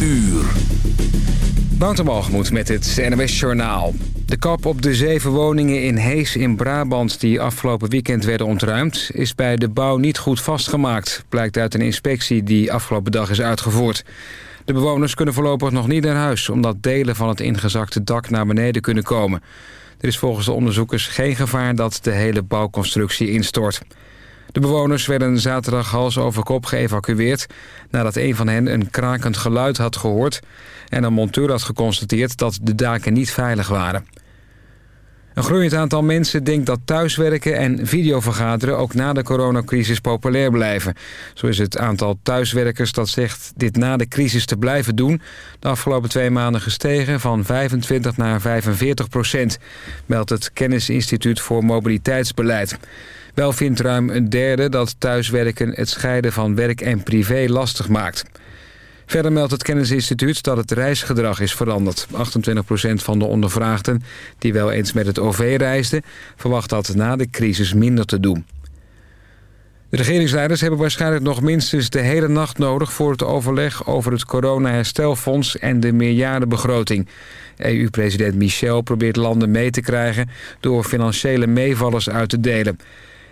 Uur. Wouter met het NWS Journaal. De kap op de zeven woningen in Hees in Brabant... die afgelopen weekend werden ontruimd... is bij de bouw niet goed vastgemaakt... blijkt uit een inspectie die afgelopen dag is uitgevoerd. De bewoners kunnen voorlopig nog niet naar huis... omdat delen van het ingezakte dak naar beneden kunnen komen. Er is volgens de onderzoekers geen gevaar dat de hele bouwconstructie instort. De bewoners werden zaterdag hals over kop geëvacueerd... nadat een van hen een krakend geluid had gehoord... en een monteur had geconstateerd dat de daken niet veilig waren. Een groeiend aantal mensen denkt dat thuiswerken en videovergaderen... ook na de coronacrisis populair blijven. Zo is het aantal thuiswerkers dat zegt dit na de crisis te blijven doen... de afgelopen twee maanden gestegen van 25 naar 45 procent... meldt het Kennisinstituut voor Mobiliteitsbeleid. Wel vindt ruim een derde dat thuiswerken het scheiden van werk en privé lastig maakt. Verder meldt het Kennisinstituut dat het reisgedrag is veranderd. 28% van de ondervraagden die wel eens met het OV reisden... verwacht dat na de crisis minder te doen. De regeringsleiders hebben waarschijnlijk nog minstens de hele nacht nodig... voor het overleg over het corona-herstelfonds en de meerjarenbegroting. EU-president Michel probeert landen mee te krijgen... door financiële meevallers uit te delen.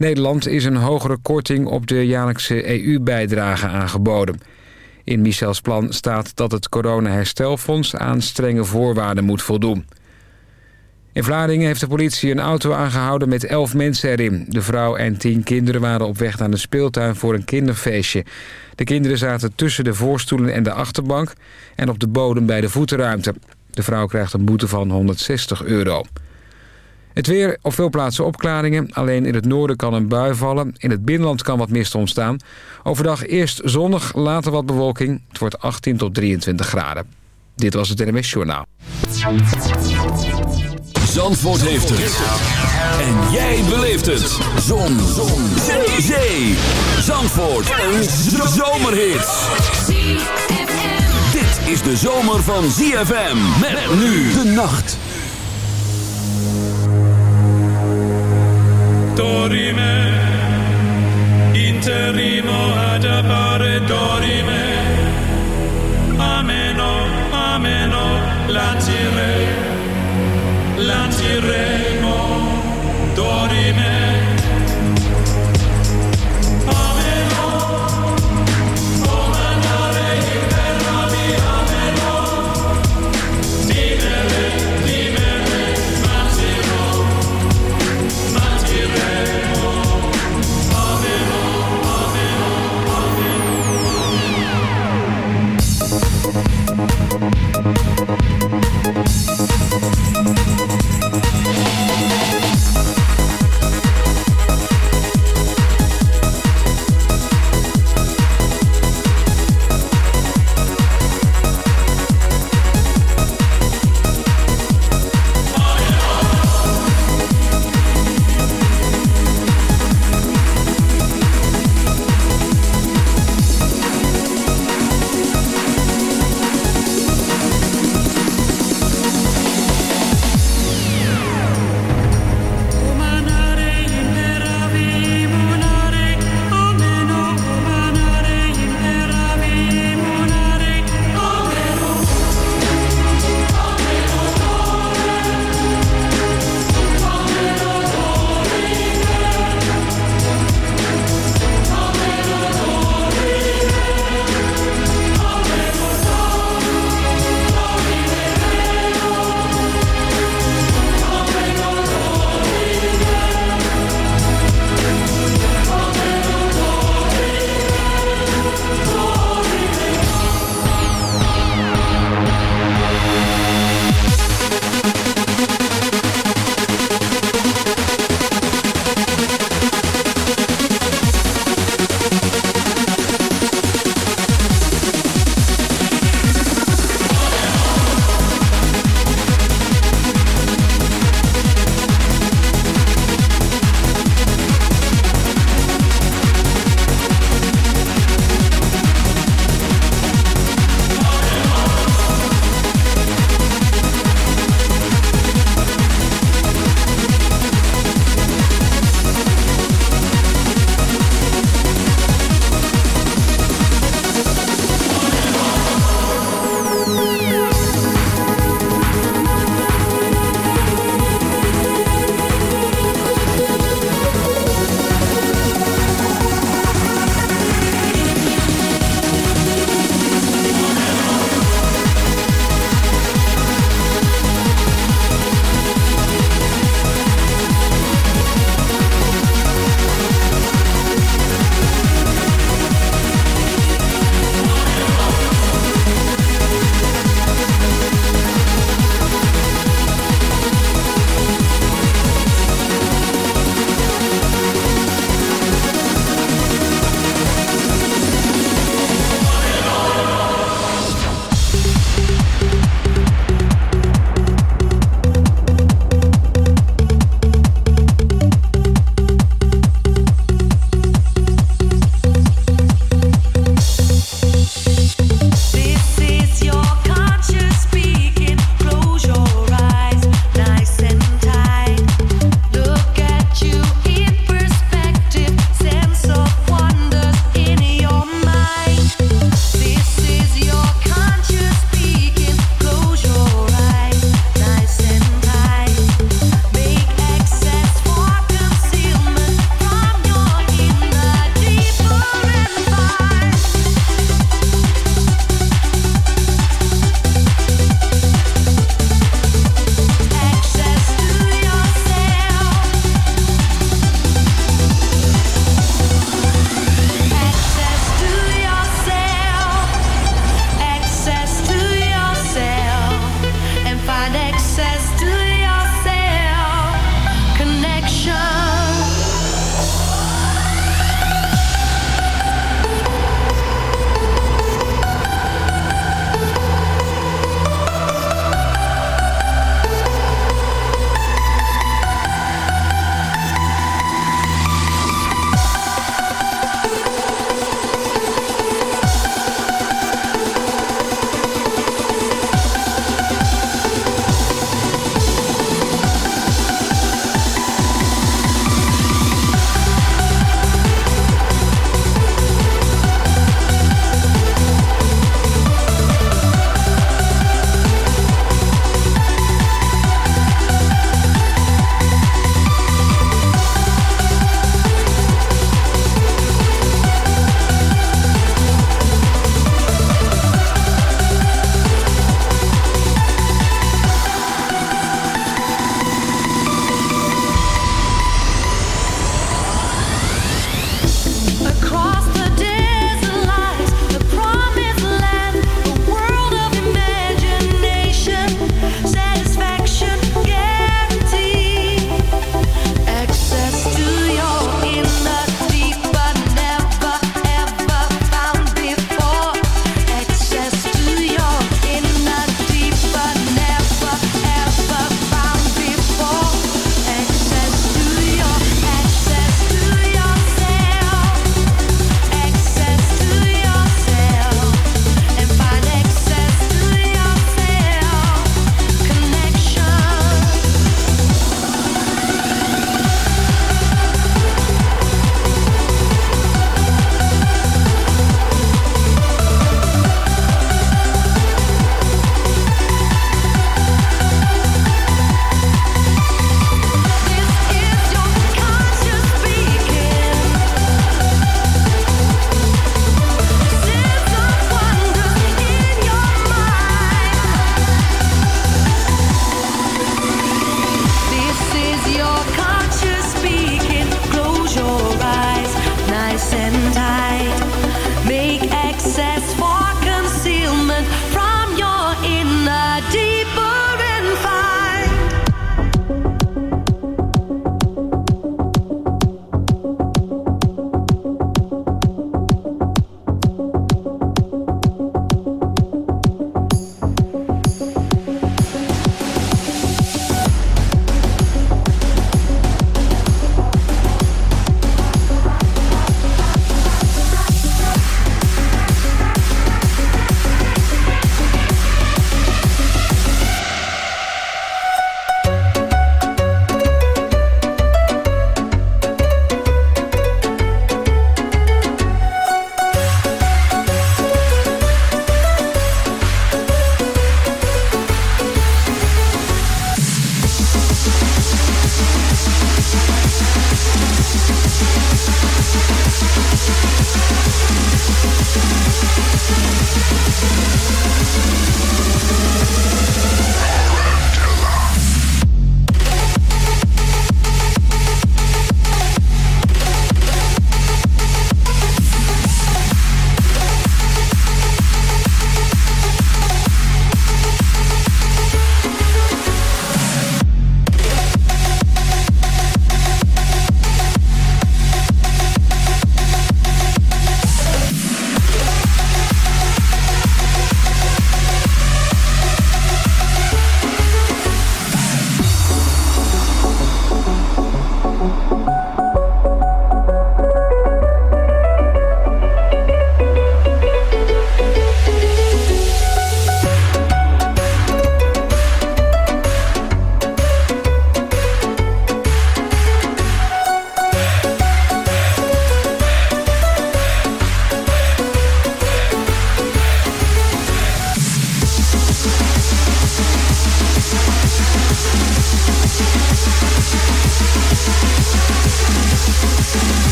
Nederland is een hogere korting op de jaarlijkse EU-bijdrage aangeboden. In Michels plan staat dat het coronaherstelfonds aan strenge voorwaarden moet voldoen. In Vlaardingen heeft de politie een auto aangehouden met elf mensen erin. De vrouw en tien kinderen waren op weg naar de speeltuin voor een kinderfeestje. De kinderen zaten tussen de voorstoelen en de achterbank... en op de bodem bij de voetenruimte. De vrouw krijgt een boete van 160 euro. Het weer op veel plaatsen opklaringen. Alleen in het noorden kan een bui vallen. In het binnenland kan wat mist ontstaan. Overdag eerst zonnig, later wat bewolking. Het wordt 18 tot 23 graden. Dit was het NMS Journaal. Zandvoort heeft het. En jij beleeft het. Zon. Zon. Zee. Zee. Zandvoort. Een zomerhit. Dit is de zomer van ZFM. Met nu de nacht. Dorime, interimo ad appare dorime. Ameno, ameno, latire, latiremo, dorime.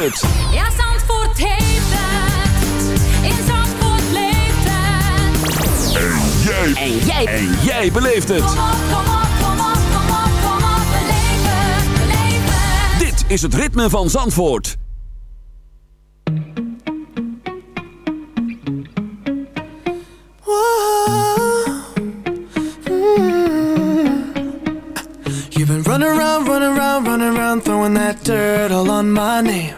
Het. Ja, Zandvoort heeft het. In Zandvoort leeft het. En jij. En jij. En jij beleeft het. Kom op, kom op, kom op, kom op, kom op. Beleef het, beleef het. Dit is het ritme van Zandvoort. You've been running around, running around, running around, throwing that dirt all on my name.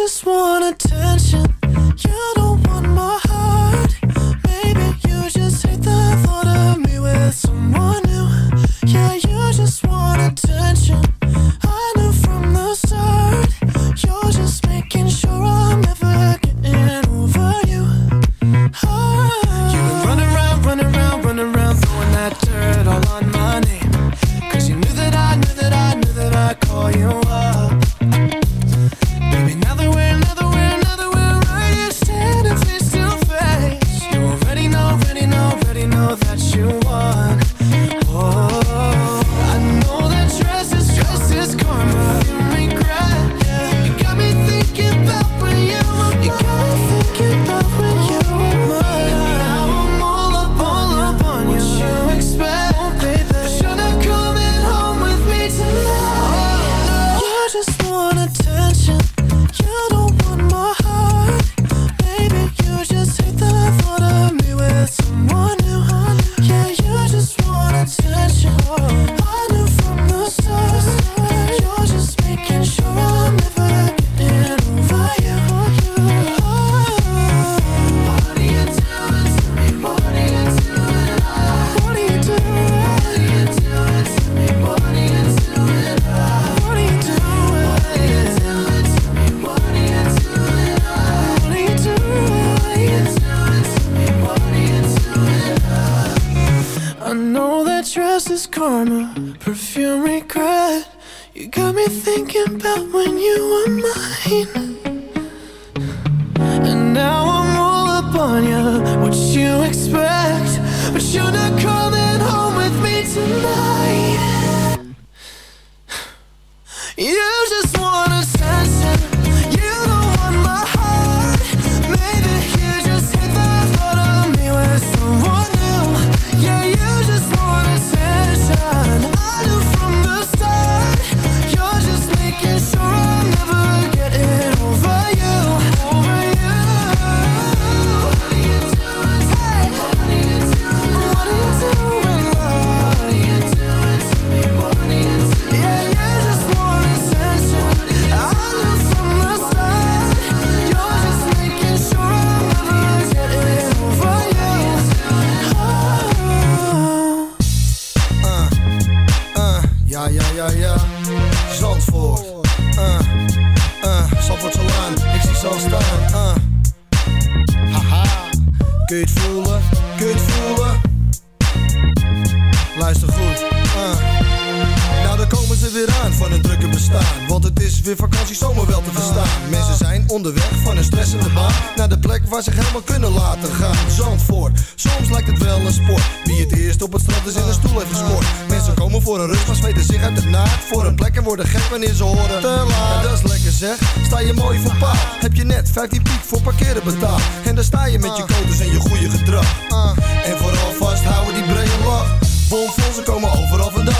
just want you were mine. Waar ze helemaal kunnen laten gaan. Zandvoort, soms lijkt het wel een sport. Wie het eerst op het strand is in een stoel heeft gescoord. Mensen komen voor een rust, maar zweten zich uit de naad. Voor een plek en worden gek wanneer ze horen. Te laat. dat is lekker zeg, sta je mooi voor paal. Heb je net 15 piek voor parkeren betaald. En dan sta je met je codes en je goede gedrag. En vooral vasthouden die brede lach. Bomvol, ze komen overal vandaan.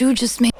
You just made.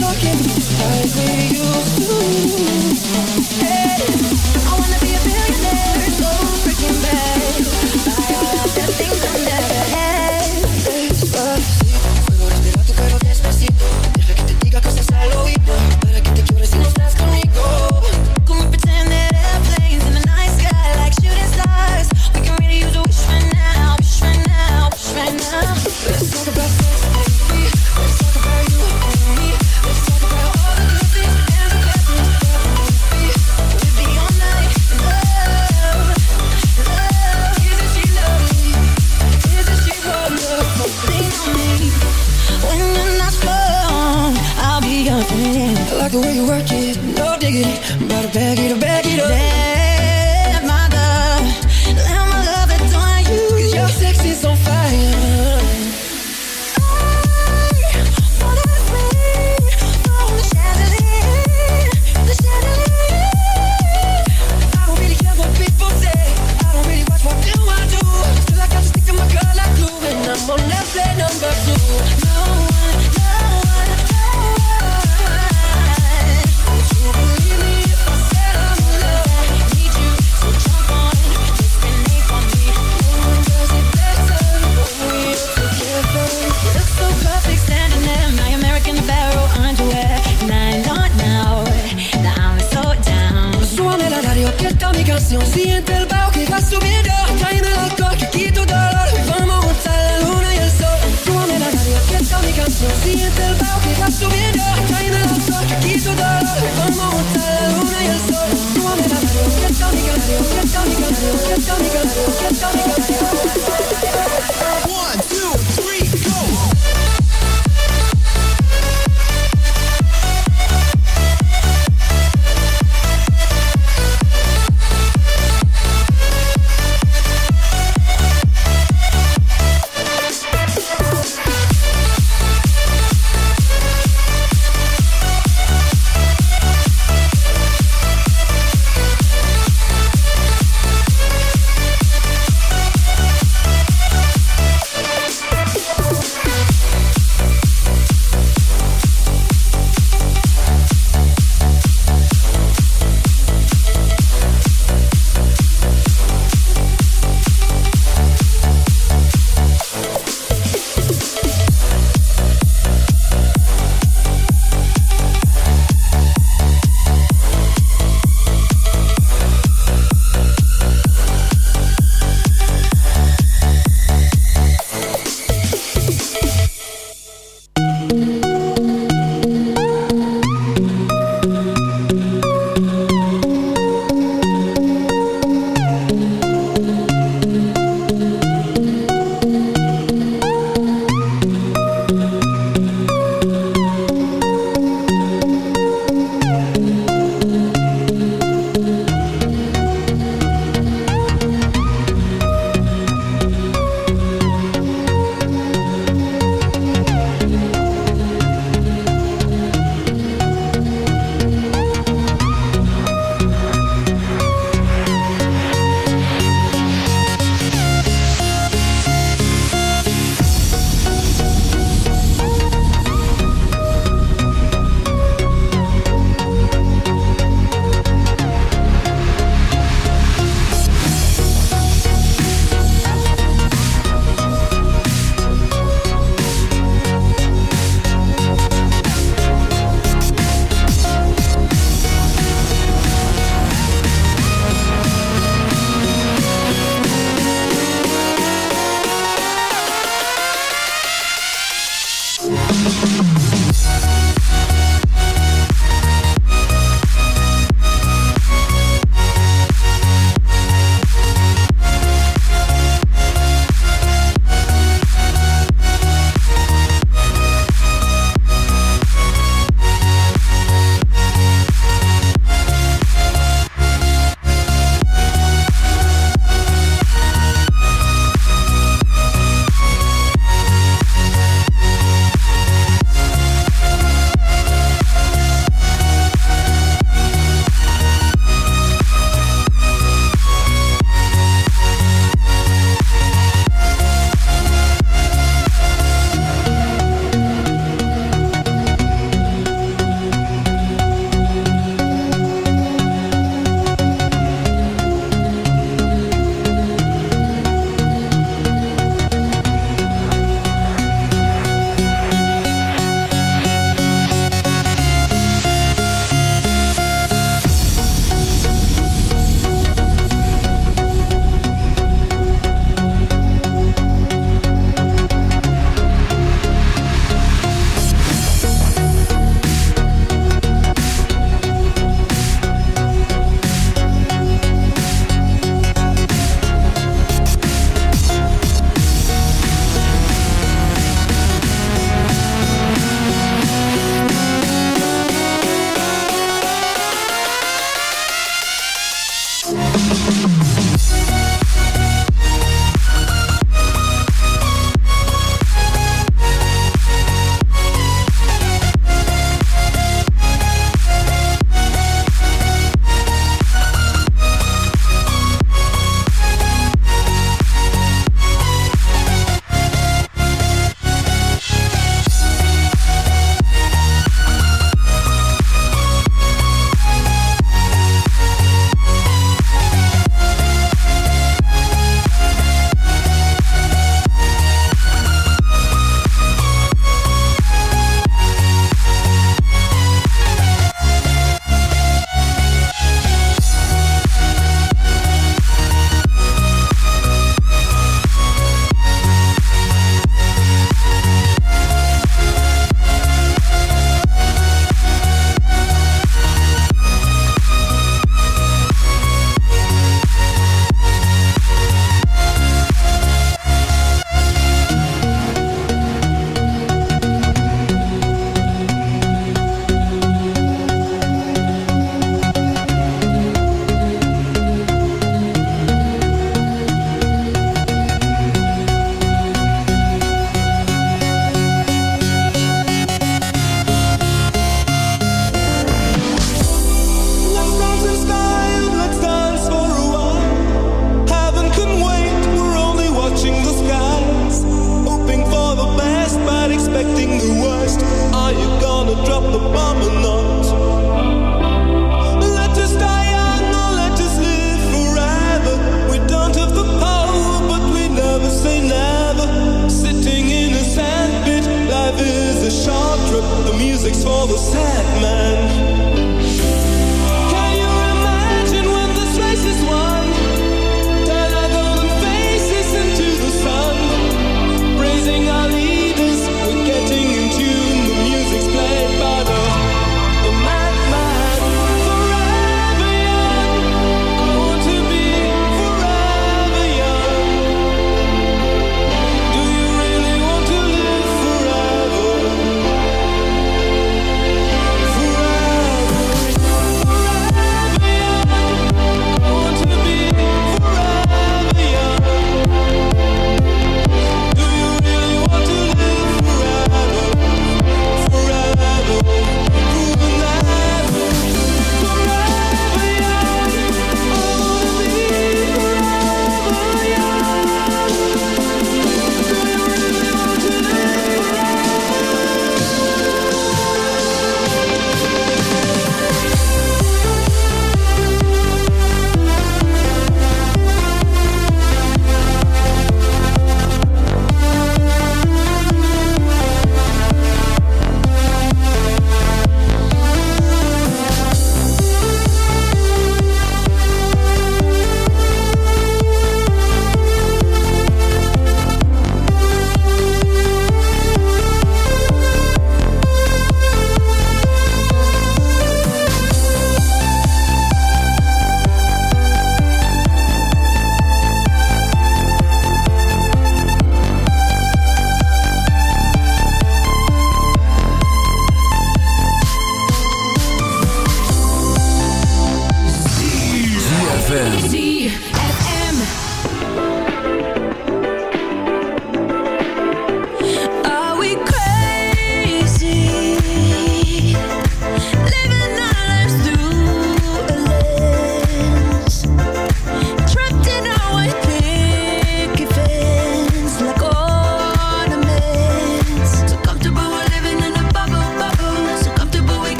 talking as we used to. Hey.